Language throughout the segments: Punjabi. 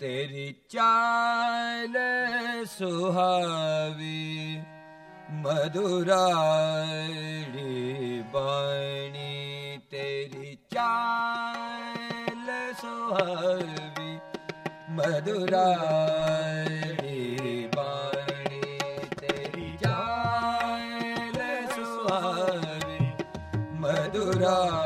तेरी चाल सुहावी मधुराणी बाणी तेरी चाल सुहावी मधुराणी बाणी तेरी चाल सुहावी मधुरा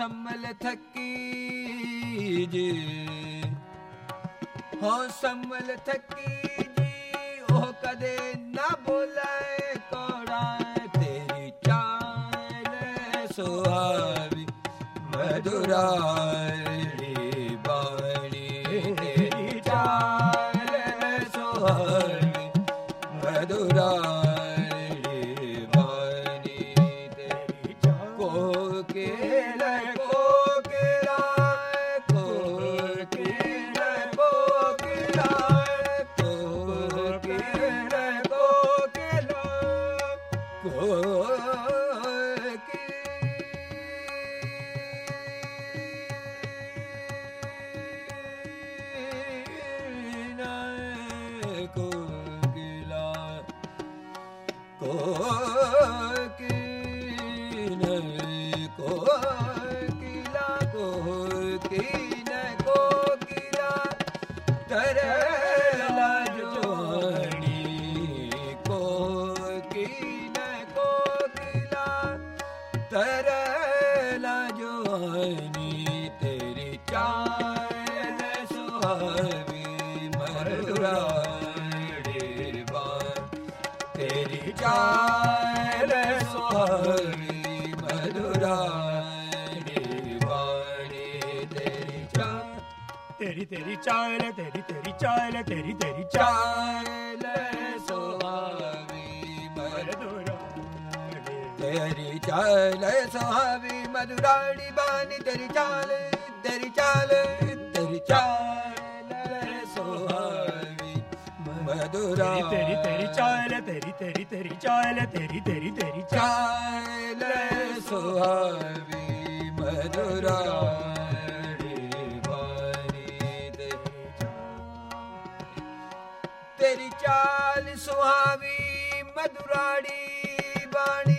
ਸੰਮਲ ਥੱਕੀ ਜੀ। ਹੋ ਸੰਮਲ ਥੱਕੀ ਜੀ, ਉਹ ਕਦੇ ਨਾ ਬੋਲੇ ਕੋੜਾ ਤੇਰੀ ਚਾਲ ਸੁਹਾਵੀ। ਮਧੁਰਾਏ ਕੋਰ ਕੀਲਾ ਕੋਰ ਕੀ ਚਾਇਲ ਤੇਰੀ ਤੇਰੀ ਚਾਇਲ ਤੇਰੀ ਤੇਰੀ ਚਾਇਲ ਸੁਹਾਵੀ ਮਧੁਰਾ। ਤੇਰੀ ਚਾਇਲ ਸੁਹਾਵੀ ਮਧੁਰਾੜੀ ਬਾਣੀ ਤੇਰੀ ਚਾਲ ਤੇਰੀ ਚਾਲ ਤੇਰੀ ਚਾਇਲ ਸੁਹਾਵੀ ਮਧੁਰਾ। ਤੇਰੀ ਤੇਰੀ ਚਾਇਲ ਤੇਰੀ ਤੇਰੀ ਤੇਰੀ ਚਾਇਲ ਤੇਰੀ ਤੇਰੀ ਤੇਰੀ ਚਾਇਲ ਸੁਹਾਵੀ ਮਧੁਰਾ। ਚਾਲ ਸੁਹਾਵੀ ਮధుਰਾੜੀ ਬਾਣੀ।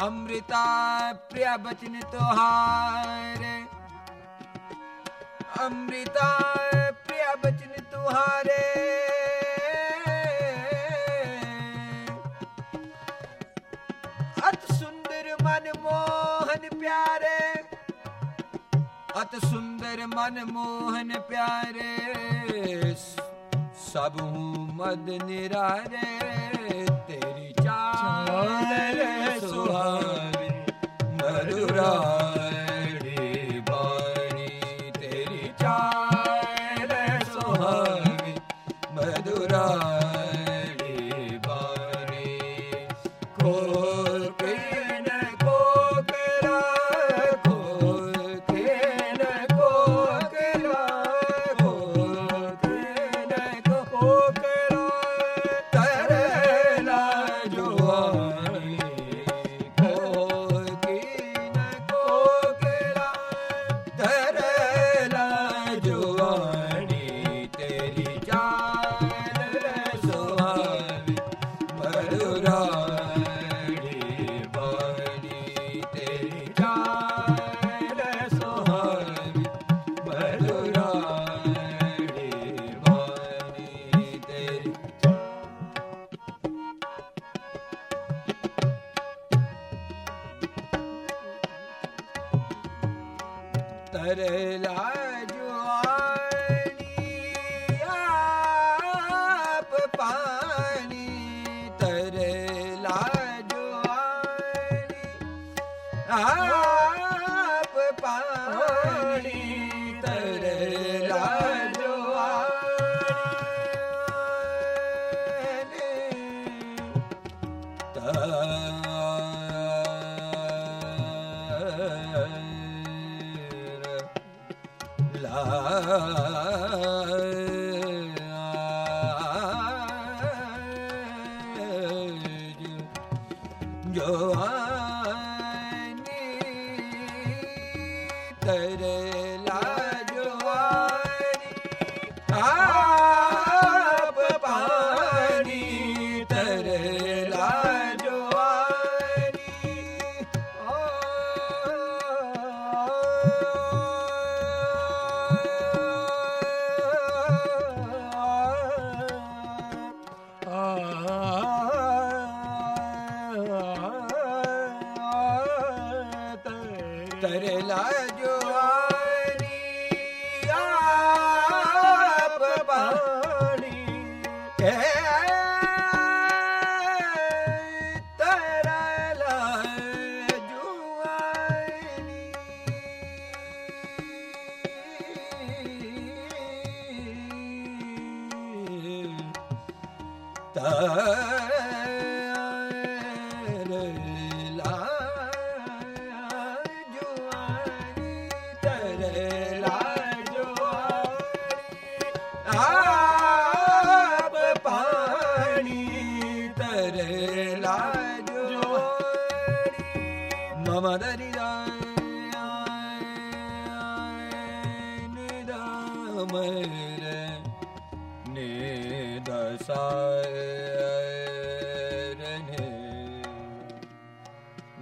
ਅੰਮ੍ਰਿਤਾ ਪ੍ਰਿਆ ਬਚਨ ਤੁਹਾਰੇ। ਅੰਮ੍ਰਿਤਾ ਪ੍ਰਿਆ ਬਚਨ ਤੁਹਾਰੇ। ਅਤ ਸੁੰਦਰ ਮਨ ਮੋਹਨ ਪਿਆਰੇ। ਅਤ ਸੁੰਦਰ ਮਨ ਮੋਹਨ ਪਿਆਰੇ। ਸਭ ਹੂੰ ਮਦ ਨਿਰਾਰੇ, ਤੇਰੀ ਚਾਲ ਸੁਹਾਵੀ ਮਧੁਰਾੜੀ ਬਾਣੀ, ਤੇਰੀ ਚਾਲ ਸੁਹਾਵੀ ਮਧੁਰਾੜੀ ਬਾਣੀ ਕੋ ਤਰਲਾ ਜਵਾਨੀ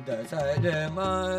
दस मा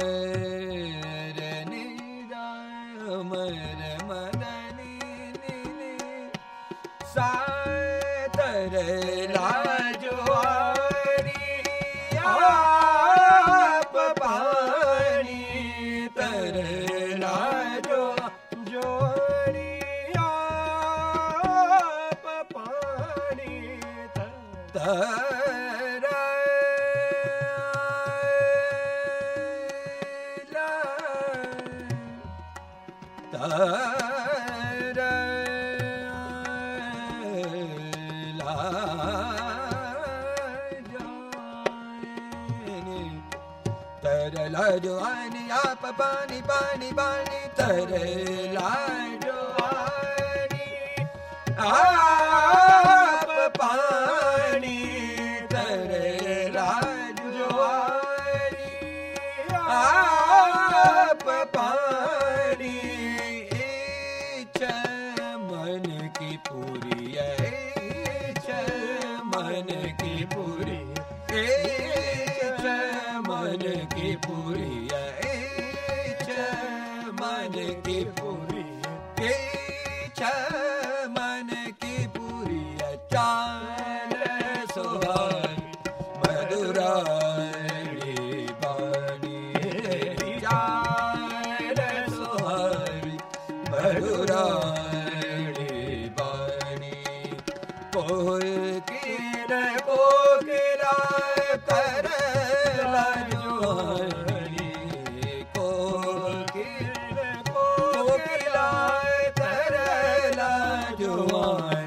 ਜਵਾਨੀ ਪਾਣੀ ਪਾਣੀ ਪਾਣੀ ਤਰਲਾ ਜਵਾਨੀ ਆਪ go on.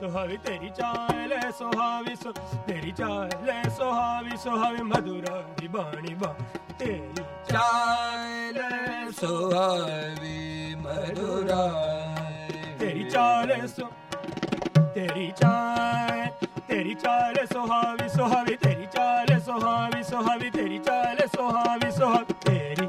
ਸੁਹਾਵੀ, ਤੇਰੀ ਚਾਲੇ ਸੁਹਾਵੀ, ਸੁ ਤੇਰੀ ਚਾਲੇ ਸੁਹਾਵੀ ਸੁਹਾਵੀ ਮਧੁਰਾ ਦੀ ਬਾਣੀ ਬਾ ਤੇਰੀ ਚਾਲੇ ਸੁਹਾਵੀ, ਮਧੁਰਾ ਤੇਰੀ ਚਾਲੇ ਸੁ ਤੇਰੀ ਚਾਲ ਤੇਰੀ ਚਾਲ ਸੁਹਾਵੀ ਸੁਹਾਵੀ, ਤੇਰੀ ਚਾਲ ਸੁਹਾਵੀ ਸੁਹਾਵੀ, ਤੇਰੀ ਚਾਲ ਸੁਹਾਵੀ ਸੁਹਾਵੀ। ਤੇਰੀ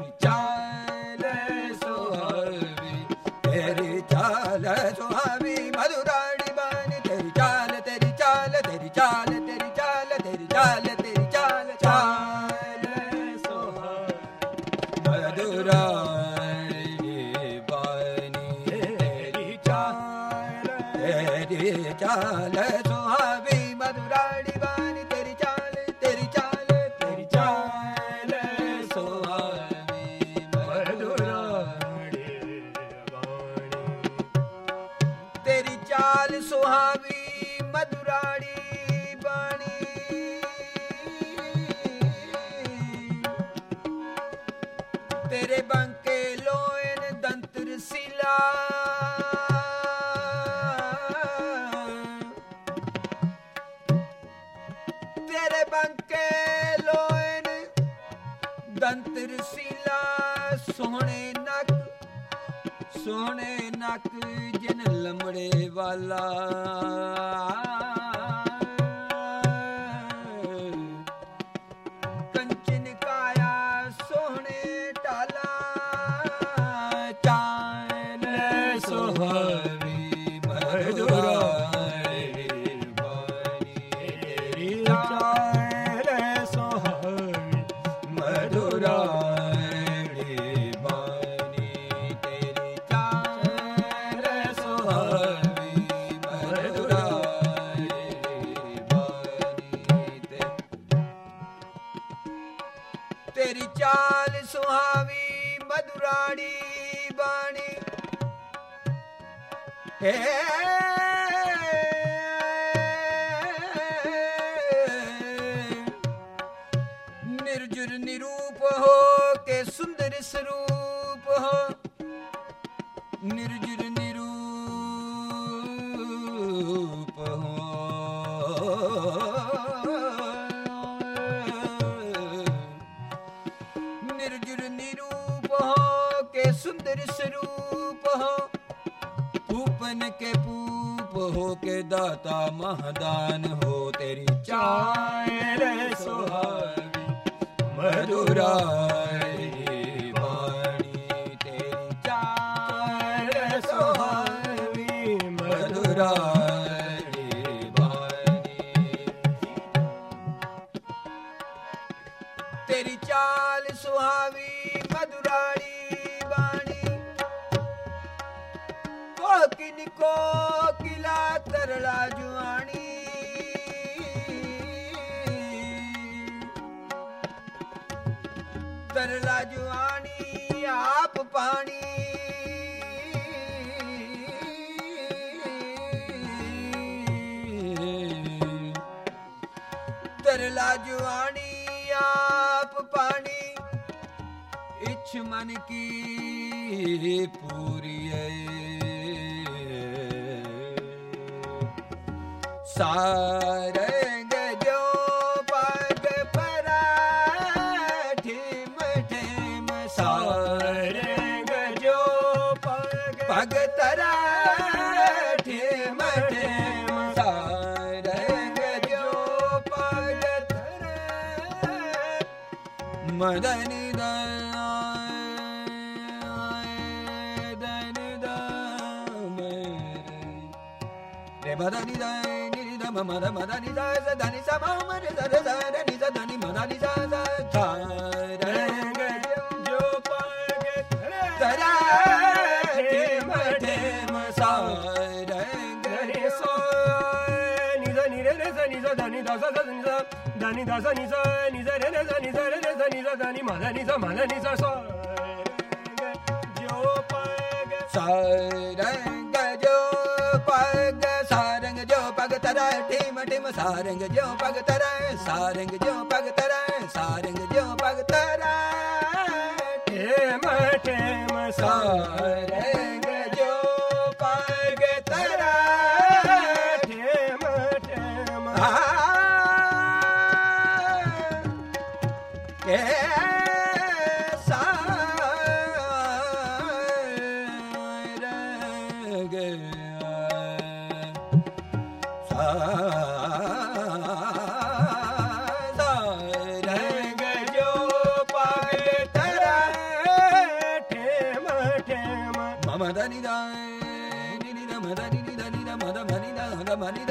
ਚਾਲ ਨਿਰਜੁਰ ਨਿਰੂਪ ਹੋ ਕੇ ਸੁੰਦਰ ਸਰੂਪ ਹੋ ਕੇ ਪੂਪ ਹੋ ਕੇ ਦਾਤਾ ਹੋ, ਤੇਰੀ ਚਾਇ ਰੇ ਧਰਲਾ ਜਵਾਨੀ ਆਪ ਪਾਣੀ। ਇਛ ਮਨ ਕੀ ਪੂਰੀਏ। ਸਾਰ madani da madani da ni da ma madani da za da, sa ma ma da da da ni za dani madani da sa ni sa da ni da sa sa ni sa da ni da sa ni sa ni sa re re sa ni sa re ni sa da ni ma da ni sa ma da ni sa sa jo sa re ga sa rang jo pa ga sa rang jo pa sa rang jo pa sa rang jo pa ga sa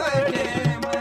ಮನೆ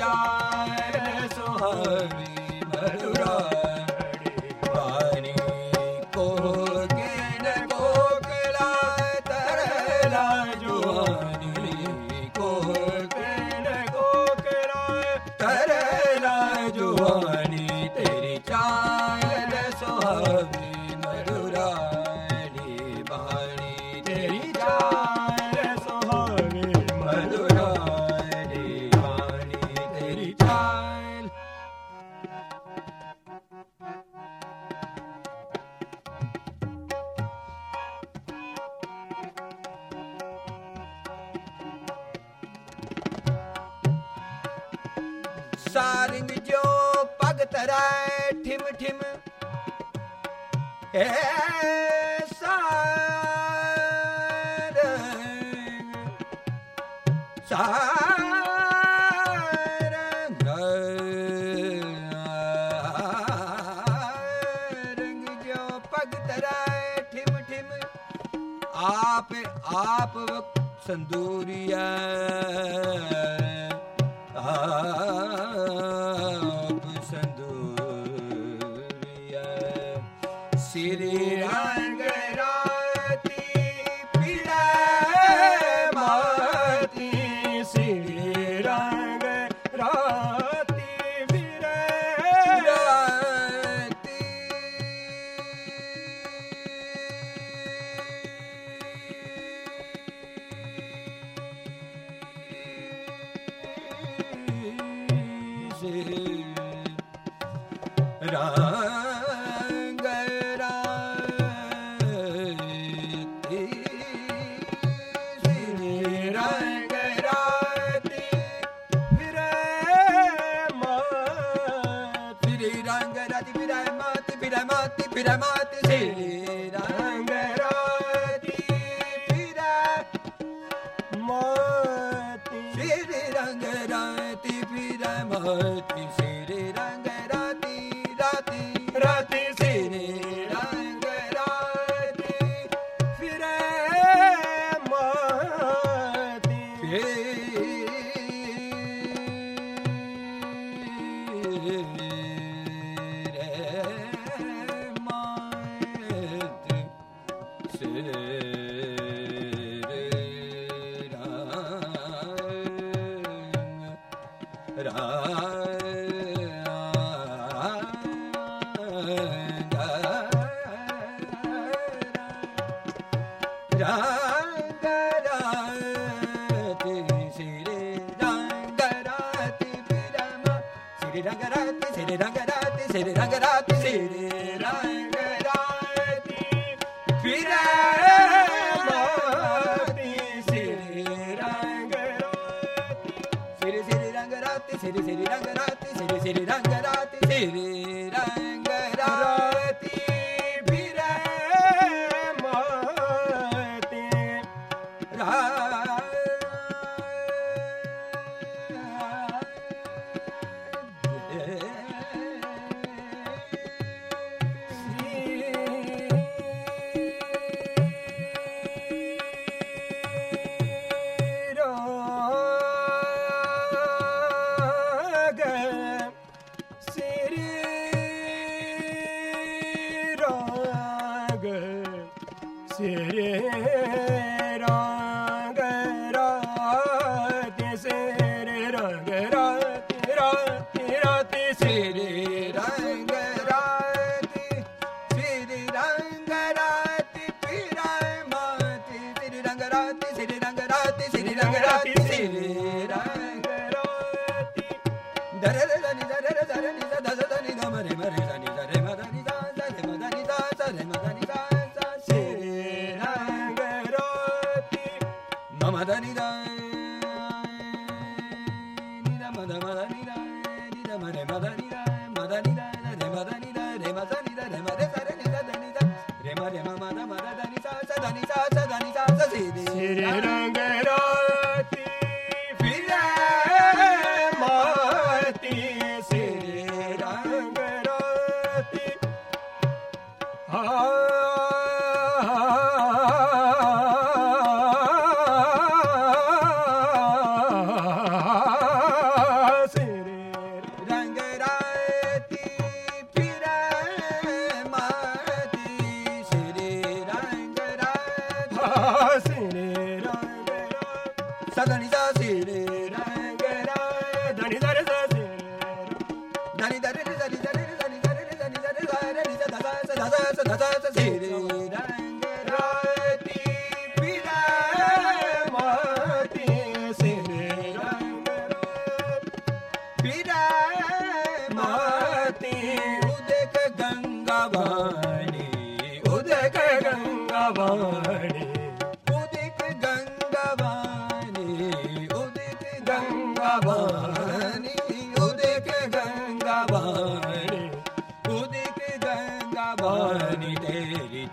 ਜਾਏ ਸੁਹਾਵੇ ਆਪ ਸੰਦੂਰੀਐ। ਆ ਬਿਰਮਤ ਸੇ ਰੰਗ ਰੋਤੀ ਫਿਰਾ ਮੋਤੀ ਸੇ ਰੰਗ ਰੋਤੀ ਫਿਰਾ ਮੋਤੀ ਸੇ ਸਿਰੇ ਰੰਗ ਰਾਤੀ ਸਿਰੇ ਰੰਗ ਰਾਤੀ ਸਿਰੇ ਰੰਗ ਰਾਤੀ ਸਿਰੇ ਰੰਗ ਰਾਤੀ ਫਿਰੇ ਸਿਰੇ ਸਿਰੇ ਰੰਗ ਰਾਤੀ ਸਿਰੇ ਸਿਰੇ ਰੰਗ ਰਾਤੀ ਸਿਰੇ ਸਿਰੇ ਰੰਗ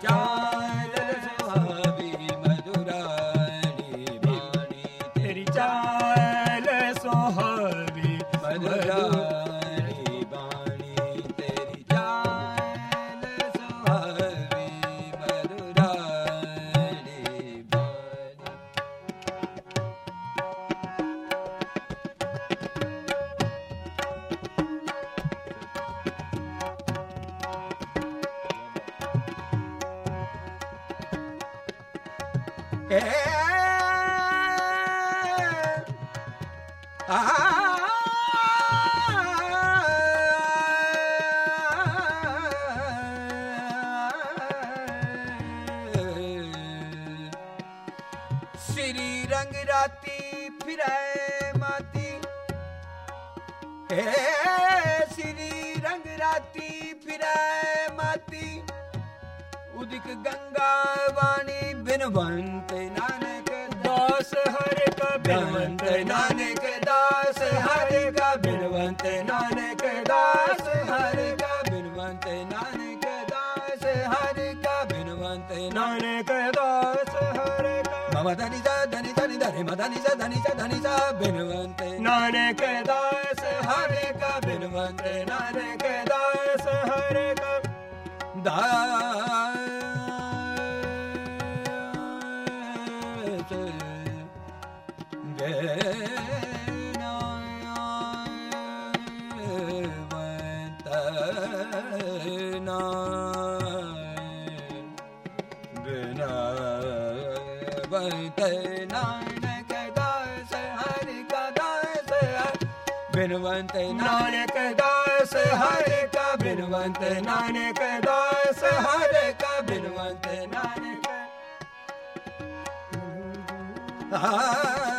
家。ਉਦਿਕ ਗੰਗਾ ਵਾਣੀ ਬਿਨਵੰਤ ਨਾਨਕ ਦਾਸ, ਹਰਿ ਕਾ ਬਿਨਵੰਤ ਨਾਨਕ ਦਾਸ, ਹਰਿ ਕਾ ਬਿਨਵੰਤ ਨਾਨਕ ਦਾਸ, ਹਰਿ ਕਾ ਬਿਨਵੰਤ ਨਾਨਕ ਦਾਸ, ਹਰਿ ਕਾ ਬਿਨਵੰਤ ਨਾਨਕ ਦਾਸ, ਹਰਿ ਕਾ ਮਮ ਧਨੀ ਸਾ, ਧਨੀ ਧਨੀ ਧਰੇ ਮ ਧਨੀ ਸਾ ਧਨੀ ਸਾ ਧਨੀ ਸਾ, ਬਿਨਵੰਤ ਨਾਨਕ ਦਾਸ, ਹਰਿ ਕਾ ਬਿਨਵੰਤ ਨਾਨਕ ਦਾਸ, ਹਰਿ ਕਾ ਦਾਸ। ਬਿਨਵੰਤ ਨਾਨਕ ਦਾਸ ਹਰਿ ਕਾ ਬਿਨਵੰਤ ਨਾਨਕ ਦਾਸ ਹਰਿ ਕਾ ਬਿਨਵੰਤ ਨਾਨਕ ਬਿਨਵੰਤ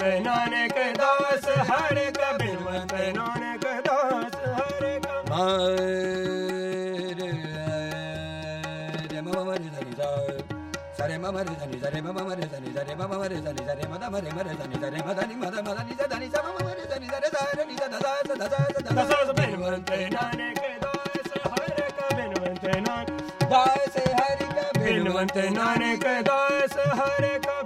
ਬਿਨਵੰਤ ਨਾਨਕ ਦਾਸ ਹਰਿ ਕਾ ਬਿਨਵੰਤ ਨਾਨਕ ਦਾਸ ਹਰਿ ਕਾ ਮਾਰੇ ਰੇ ਮਮ ਰੇ ਧਨੀ ਸ ਸਰੇ ਮਮ ਰੇ ਧਨੀ ਸਰੇ ਮਮ ਰੇ ਧਨੀ ਸਰੇ ਮਮ ਰੇ ਧਨੀ ਸਰੇ ਮਦ ਮਰੇ ਮਰੇ ਧਨੀ ਸਰੇ ਮਦਨੀ ਮਦ ਮਦ ਨਿ ਸ ਧਨੀ ਸ ਮਮ ਰੇ ਧਨੀ ਸਰੇ ਸਰੇ ਨਿ ਸ ਦ ਸ ਦ ਸ ਦ ਸ ਦਸਸ ਬਿਨਵੰਤ ਨਾਨਕ ਦਾਸ ਹਰਿ ਕਾ ਬਿਨਵੰਤ ਨਾਨਕ ਦਾਸ ਹਰਿ ਕਾ ਬਿਨਵੰਤ ਨਾਨਕ ਦਾਸ ਹਰਿ ਕਾ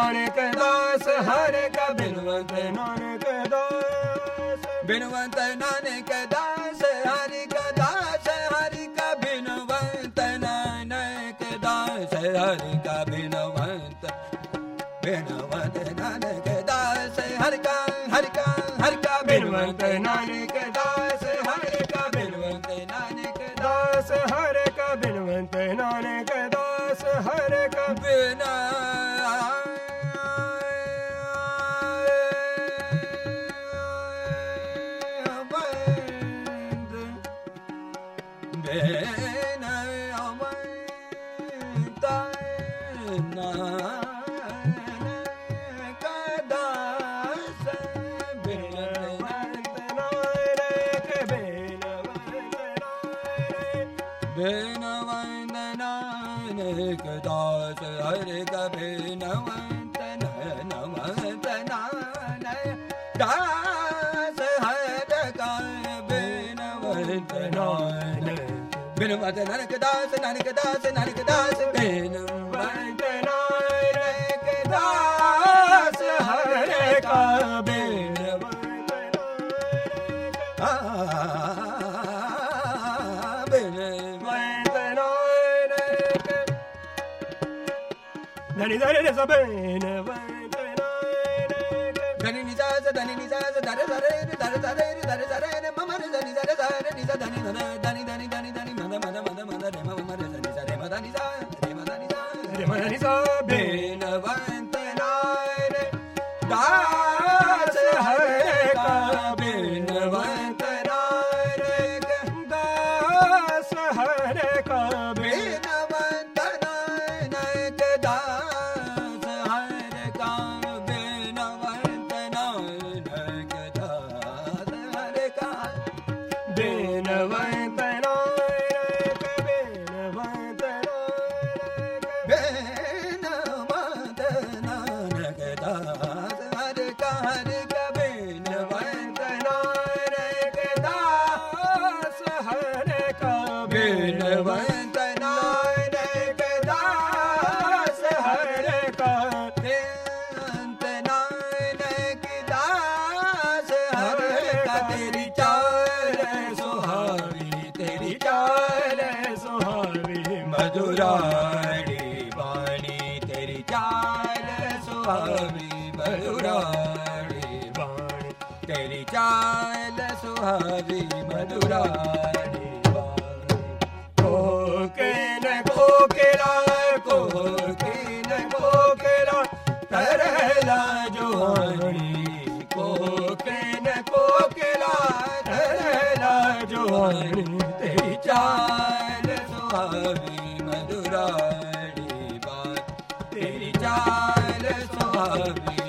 ਨਾਨਕ ਦਾਸ, ਹਰਿ ਕਾ ਬਿਨਵੰਤ ਨਾਨਕ ਦਾਸ। ਬਿਨਵੰਤ ਨਾਨਕ ਦਾਸ, ਹਰ ਕਾ ਦਾਸ, ਹਰਿ ਕਾ ਬਿਨਵੰਤ ਨਾਨਕ ਦਾਸ, ਹਰ ਕਾ ਬਿਨਵੰਤ। ਬਿਨਵੰਤ ਨਾਨਕ ਦਾਸ, ਹਰ ਕਾ ਹਰ ਕਾ ਹਰ ਕਾ ਬਿਨਵੰਤ Nanak Hey, hey, hey, hey. Dani dani ne sabene Dani ni za dani ni dare dare dare dare dare dare ਤੇਰੀ ਚਾਰੇ ਸੁਹਾਵੀ, ਤੇਰੀ ਚਾਰੇ ਸੁਹਾਵੀ। ਮਧੁਰਾੜੀ ਬਾਣੀ, ਤੇਰੀ ਚਾਰੇ ਸੁਹਾਵੀ। ਮਧੁਰਾੜੀ ਬਾਣੀ, ਤੇਰੀ ਚਾਰੇ ਸੁਹਾਵੀ। ਮਧੁਰਾੜੀ ਬਾਣੀ। ਕੋਕੇ ਨੇ ਸੁਹਾਵੀ